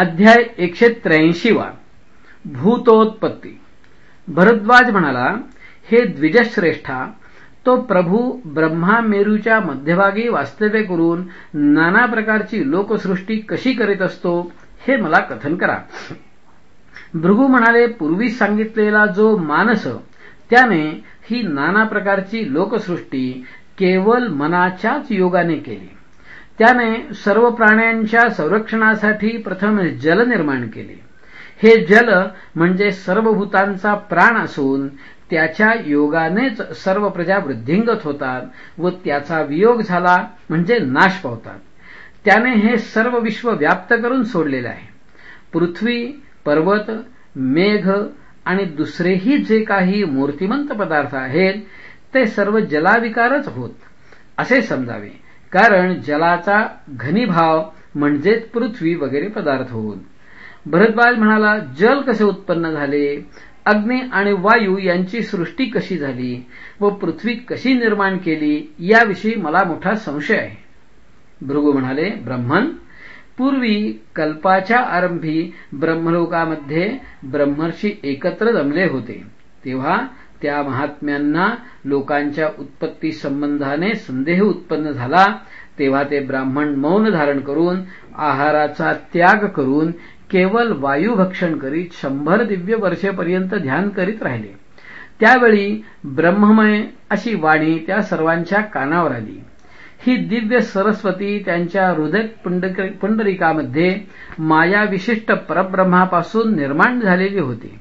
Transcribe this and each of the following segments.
अध्याय एकशे त्र्याऐंशीवा भूतोत्पत्ती. भरद्वाज म्हणाला हे द्विजश्रेष्ठा तो प्रभू ब्रह्मा मेरूच्या मध्यभागी वास्तव्य करून नाना प्रकारची लोकसृष्टी कशी करीत असतो हे मला कथन करा. भृगू म्हणाले पूर्वी सांगितलेला जो मानस त्याने ही नाना प्रकारची लोकसृष्टी केवळ मनाच्याच योगाने केली. त्याने सर्व प्राण्यांच्या संरक्षणासाठी प्रथम जल निर्माण केले. हे जल म्हणजे सर्व भूतांचा प्राण असून त्याच्या योगानेच सर्व प्रजा वृद्धिंगत होतात व त्याचा वियोग झाला म्हणजे नाश पावतात. त्याने हे सर्व विश्व व्याप्त करून सोडलेले आहे. पृथ्वी पर्वत मेघ आणि दुसरेही जे काही मूर्तिमंत पदार्थ आहेत ते सर्व जलाविकारच होत. असे समजावे. कारण जलाचा घनीभाव म्हणजेच पृथ्वी वगैरे पदार्थ होऊन. भरद्वाज म्हणाला जल कसे उत्पन्न झाले? अग्नी आणि वायू यांची सृष्टी कशी झाली? व पृथ्वी कशी निर्माण केली? याविषयी मला मोठा संशय आहे. भृगू म्हणाले ब्रह्मन पूर्वी कल्पाच्या आरंभी ब्रह्मलोकामध्ये ब्रह्मर्षी एकत्र जमले होते. तेव्हा त्या महात्म्यांना लोकांच्या उत्पत्ती संबंधाने संदेह उत्पन्न झाला तेव्हा ते ब्राह्मण मौन धारण करून आहाराचा त्याग करून केवळ वायुभक्षण करीत शंभर दिव्य वर्षेपर्यंत ध्यान करीत राहिले. त्यावेळी ब्रह्ममय अशी वाणी त्या सर्वांच्या कानावर आली. ही दिव्य सरस्वती त्यांच्या हृदय पुंडरिकामध्ये माया विशिष्ट परब्रह्मापासून निर्माण झालेली होती.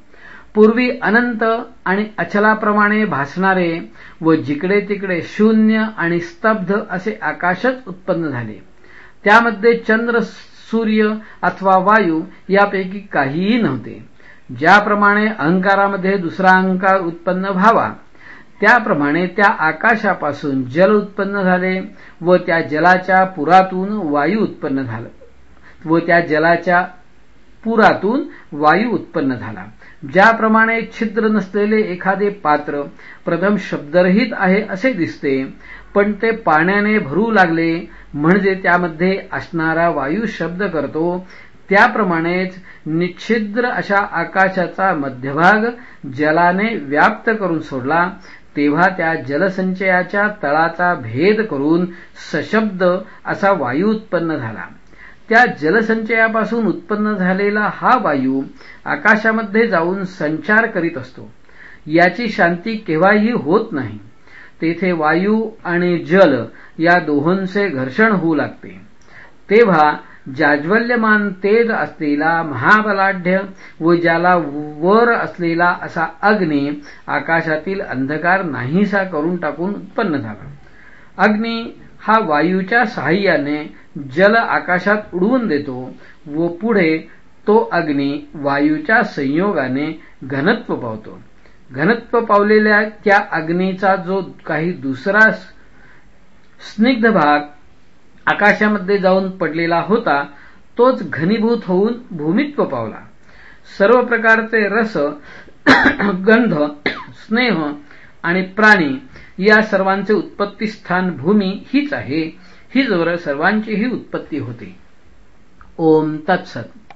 पूर्वी अनंत आणि अचलाप्रमाणे भासणारे व जिकडे तिकडे शून्य आणि स्तब्ध असे आकाशच उत्पन्न झाले. त्यामध्ये चंद्र सूर्य अथवा वायू यापैकी काहीही नव्हते. ज्याप्रमाणे अहंकारामध्ये दुसरा अहंकार उत्पन्न व्हावा त्याप्रमाणे त्या आकाशापासून जल उत्पन्न झाले व त्या जलाच्या पुरातून वायू उत्पन्न झालं व त्या जलाच्या पुरातून वायू उत्पन्न झाला. ज्याप्रमाणे छिद्र नसलेले एखादे पात्र प्रथम शब्दरहित आहे असे दिसते पण ते पाण्याने भरू लागले म्हणजे त्यामध्ये असणारा वायू शब्द करतो. त्याप्रमाणेच निच्छिद्र अशा आकाशाचा मध्यभाग जलाने व्याप्त करून सोडला तेव्हा त्या जलसंचयाच्या तळाचा भेद करून सशब्द असा वायू उत्पन्न झाला. त्या जलसंचयापासून उत्पन्न झालेला हा वायू आकाशामध्ये जाऊन संचार करीत असतो. याची शांती केव्हाही होत नाही. तेथे वायू आणि जल या दोहोंचे घर्षण होऊ लागते. तेव्हा जाज्वल्यमान तेज असलेला महाबलाढ्य व ज्याला वर असलेला असा अग्नी आकाशातील अंधकार नाहीसा करून टाकून उत्पन्न झाला. अग्नी हा वायूच्या सहाय्याने जल आकाशात उडवून देतो व पुढे तो अग्नी वायूच्या संयोगाने घनत्व पावतो. घनत्व पावलेल्या त्या अग्नीचा जो काही दुसरा स्निग्ध भाग आकाशामध्ये जाऊन पडलेला होता तोच घनीभूत होऊन भूमित्व पावला. सर्व प्रकारचे रस गंध स्नेह आणि प्राणी या सर्वांचे उत्पत्ती स्थान भूमी हीच आहे. ही सर्वांचीही उत्पत्ती होते. ओम तत्सत.